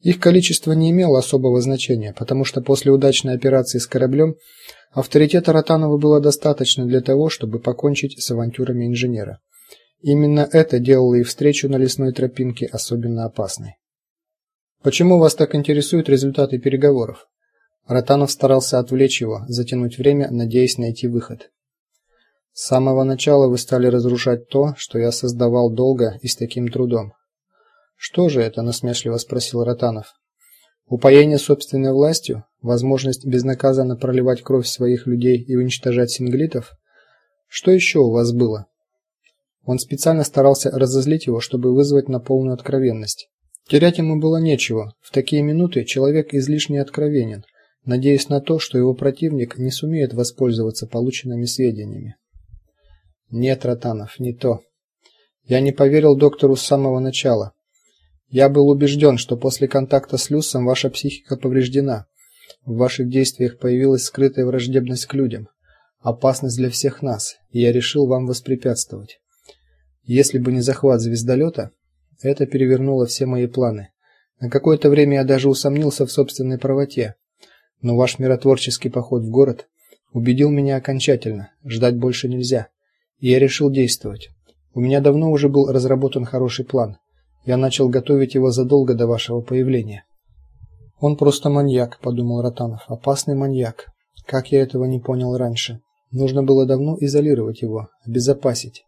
Их количество не имело особого значения, потому что после удачной операции с кораблем авторитета Ротанова было достаточно для того, чтобы покончить с авантюрами инженера. Именно это делало их встречу на лесной тропинке особенно опасной. Почему вас так интересуют результаты переговоров? Ротанов старался отвлечь его, затянуть время, надеясь найти выход. С самого начала вы стали разрушать то, что я создавал долго и с таким трудом. Что же это, насмешливо спросил Ротанов. Упоение собственной властью, возможность безнаказанно проливать кровь своих людей и уничтожать синглитов? Что еще у вас было? Он специально старался разозлить его, чтобы вызвать на полную откровенность. Терять ему было нечего. В такие минуты человек излишне откровенен, надеясь на то, что его противник не сумеет воспользоваться полученными сведениями. Нет, Ротанов, не то. Я не поверил доктору с самого начала. Я был убежден, что после контакта с Люсом ваша психика повреждена. В ваших действиях появилась скрытая враждебность к людям, опасность для всех нас, и я решил вам воспрепятствовать. Если бы не захват звездолета, это перевернуло все мои планы. На какое-то время я даже усомнился в собственной правоте. Но ваш миротворческий поход в город убедил меня окончательно. Ждать больше нельзя. И я решил действовать. У меня давно уже был разработан хороший план. Я начал готовить его задолго до вашего появления. Он просто маньяк, подумал Ротанов. Опасный маньяк. Как я этого не понял раньше? Нужно было давно изолировать его, обезопасить.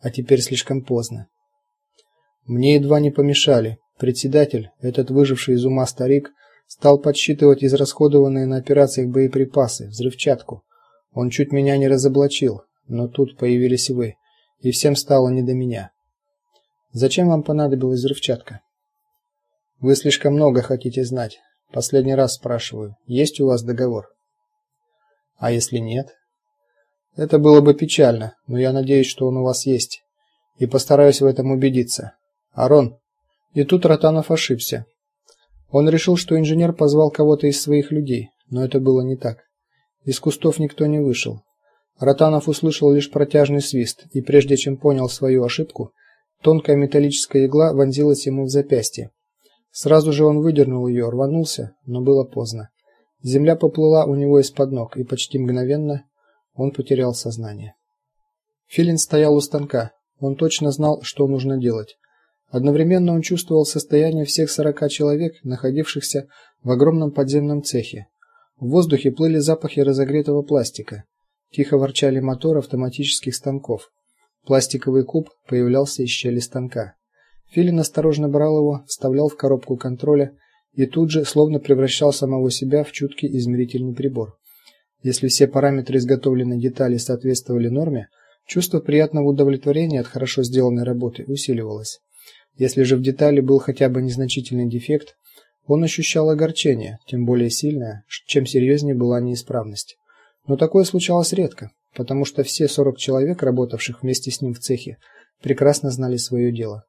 А теперь слишком поздно. Мне едва не помешали. Председатель, этот выживший из ума старик, стал подсчитывать израсходованные на операциях боеприпасы, взрывчатку. Он чуть меня не разоблачил, но тут появились вы, и всем стало не до меня. Зачем вам понадобилась взрывчатка? Вы слишком много хотите знать. Последний раз спрашиваю. Есть у вас договор? А если нет? Это было бы печально, но я надеюсь, что он у вас есть, и постараюсь в этом убедиться. Арон. И тут Ротанов ошибся. Он решил, что инженер позвал кого-то из своих людей, но это было не так. Из кустов никто не вышел. Ротанов услышал лишь протяжный свист, и прежде чем понял свою ошибку, Тонкая металлическая игла вонзилась ему в запястье. Сразу же он выдернул ее, рванулся, но было поздно. Земля поплыла у него из-под ног, и почти мгновенно он потерял сознание. Филин стоял у станка. Он точно знал, что нужно делать. Одновременно он чувствовал состояние всех сорока человек, находившихся в огромном подземном цехе. В воздухе плыли запахи разогретого пластика. Тихо ворчали моторы автоматических станков. Пластиковый куб появлялся из щели станка. Филин осторожно брал его, вставлял в коробку контроля и тут же словно превращал самого себя в чуткий измерительный прибор. Если все параметры изготовленной детали соответствовали норме, чувство приятного удовлетворения от хорошо сделанной работы усиливалось. Если же в детали был хотя бы незначительный дефект, он ощущал огорчение, тем более сильное, чем серьезнее была неисправность. Но такое случалось редко потому что все 40 человек, работавших вместе с ним в цехе, прекрасно знали свое дело.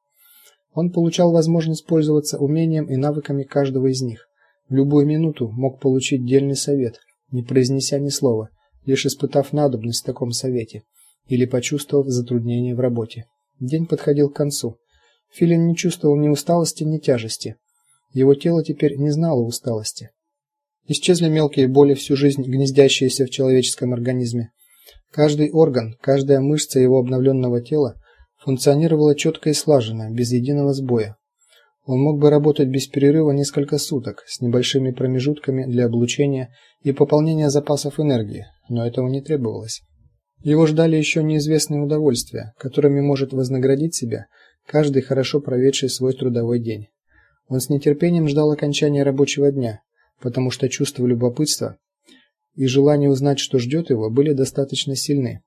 Он получал возможность пользоваться умением и навыками каждого из них. В любую минуту мог получить дельный совет, не произнеся ни слова, лишь испытав надобность в таком совете или почувствовав затруднение в работе. День подходил к концу. Филин не чувствовал ни усталости, ни тяжести. Его тело теперь не знало усталости. Исчезли мелкие боли, всю жизнь гнездящиеся в человеческом организме. Каждый орган, каждая мышца его обновленного тела функционировала четко и слаженно, без единого сбоя. Он мог бы работать без перерыва несколько суток, с небольшими промежутками для облучения и пополнения запасов энергии, но этого не требовалось. Его ждали еще неизвестные удовольствия, которыми может вознаградить себя каждый хорошо проведший свой трудовой день. Он с нетерпением ждал окончания рабочего дня, потому что чувство любопытства и желание узнать, что ждет его, были достаточно сильны.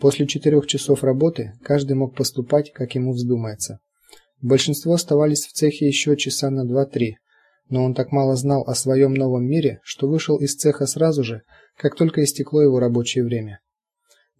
После четырех часов работы каждый мог поступать, как ему вздумается. Большинство оставались в цехе еще часа на два-три, но он так мало знал о своем новом мире, что вышел из цеха сразу же, как только истекло его рабочее время.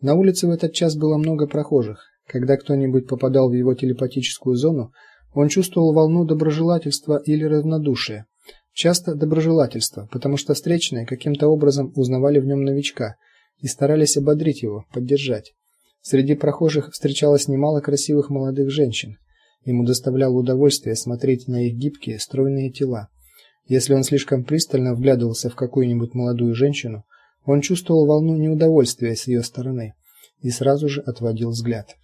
На улице в этот час было много прохожих. Когда кто-нибудь попадал в его телепатическую зону, он чувствовал волну доброжелательства или равнодушия. Часто доброжелательство, потому что встречные каким-то образом узнавали в нем новичка и старались ободрить его, поддержать. Среди прохожих встречалось немало красивых молодых женщин. Ему доставляло удовольствие смотреть на их гибкие, стройные тела. Если он слишком пристально вглядывался в какую-нибудь молодую женщину, он чувствовал волну неудовольствия с ее стороны и сразу же отводил взгляд.